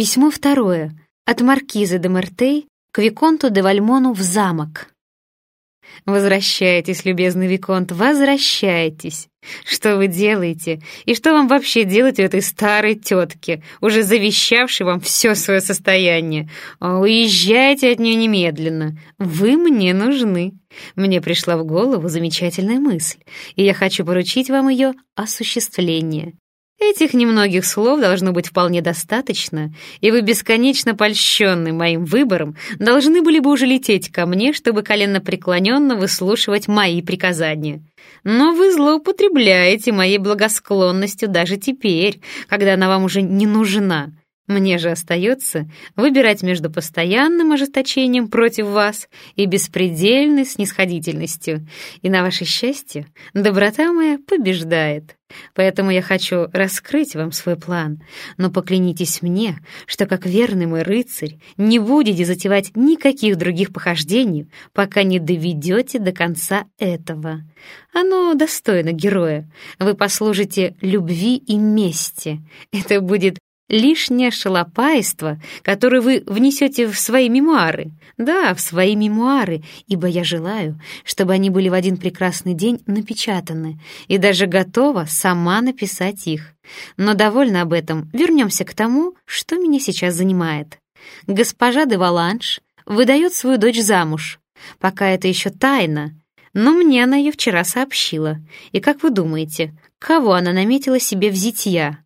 Письмо второе. От маркиза де Мертей к Виконту де Вальмону в замок. «Возвращайтесь, любезный Виконт, возвращайтесь! Что вы делаете? И что вам вообще делать у этой старой тетки, уже завещавшей вам все свое состояние? Уезжайте от нее немедленно. Вы мне нужны. Мне пришла в голову замечательная мысль, и я хочу поручить вам ее осуществление. Этих немногих слов должно быть вполне достаточно, и вы, бесконечно польщенный моим выбором, должны были бы уже лететь ко мне, чтобы коленно-преклоненно выслушивать мои приказания. Но вы злоупотребляете моей благосклонностью даже теперь, когда она вам уже не нужна. Мне же остается выбирать между постоянным ожесточением против вас и беспредельной снисходительностью. И на ваше счастье доброта моя побеждает. Поэтому я хочу раскрыть вам свой план, но поклянитесь мне, что как верный мой рыцарь не будете затевать никаких других похождений, пока не доведете до конца этого. Оно достойно героя. Вы послужите любви и мести. Это будет лишнее шалопайство, которое вы внесете в свои мемуары. Да, в свои мемуары, ибо я желаю, чтобы они были в один прекрасный день напечатаны, и даже готова сама написать их. Но довольно об этом, вернемся к тому, что меня сейчас занимает. Госпожа де Валанш выдает свою дочь замуж. Пока это еще тайна, но мне она ее вчера сообщила. И как вы думаете, кого она наметила себе в зятья?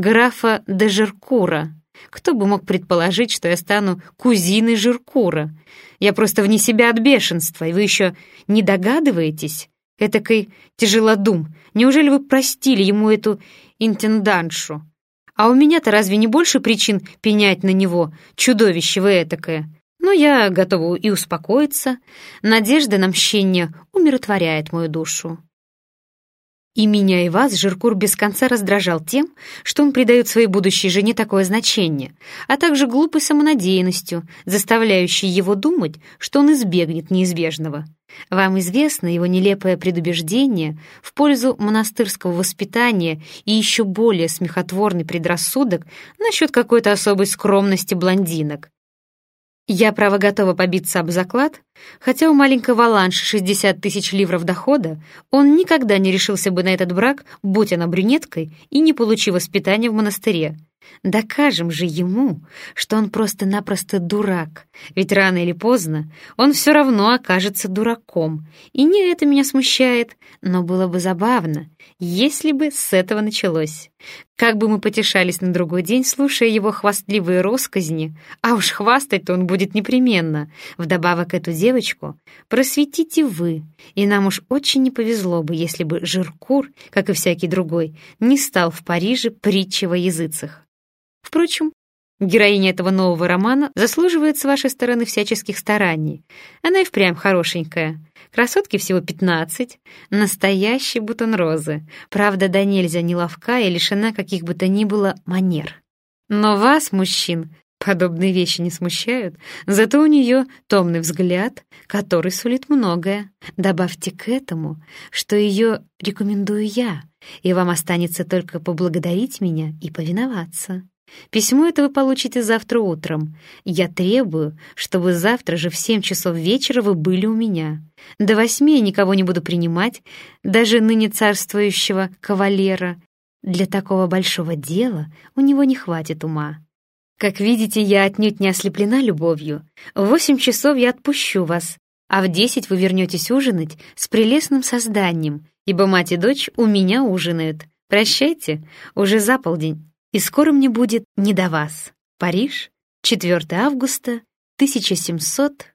Графа де Жиркура. Кто бы мог предположить, что я стану кузиной Жиркура? Я просто вне себя от бешенства, и вы еще не догадываетесь? Этакой тяжелодум. Неужели вы простили ему эту интендантшу? А у меня-то разве не больше причин пенять на него, чудовище вы этакое? Но я готова и успокоиться. Надежда на мщение умиротворяет мою душу. И меня, и вас Жиркур без конца раздражал тем, что он придает своей будущей жене такое значение, а также глупой самонадеянностью, заставляющей его думать, что он избегнет неизбежного. Вам известно его нелепое предубеждение в пользу монастырского воспитания и еще более смехотворный предрассудок насчет какой-то особой скромности блондинок, я, право, готова побиться об заклад, хотя у маленького Ланша 60 тысяч ливров дохода, он никогда не решился бы на этот брак, будь она брюнеткой и не получив воспитания в монастыре. Докажем же ему, что он просто-напросто дурак, ведь рано или поздно он все равно окажется дураком. И не это меня смущает, но было бы забавно, если бы с этого началось. Как бы мы потешались на другой день, слушая его хвастливые росказни, а уж хвастать-то он будет непременно. Вдобавок эту девочку просветите вы, и нам уж очень не повезло бы, если бы Жиркур, как и всякий другой, не стал в Париже притчей во языцах. Впрочем, героиня этого нового романа заслуживает с вашей стороны всяческих стараний. Она и впрямь хорошенькая. Красотки всего пятнадцать, настоящий бутон розы. Правда, да нельзя неловка и лишена каких бы то ни было манер. Но вас, мужчин, подобные вещи не смущают, зато у нее томный взгляд, который сулит многое. Добавьте к этому, что ее рекомендую я, и вам останется только поблагодарить меня и повиноваться. Письмо это вы получите завтра утром. Я требую, чтобы завтра же в семь часов вечера вы были у меня. До восьми я никого не буду принимать, даже ныне царствующего кавалера. Для такого большого дела у него не хватит ума. Как видите, я отнюдь не ослеплена любовью. В восемь часов я отпущу вас, а в десять вы вернетесь ужинать с прелестным созданием, ибо мать и дочь у меня ужинают. Прощайте, уже за полдень и скоро мне будет не до вас. Париж, 4 августа 1700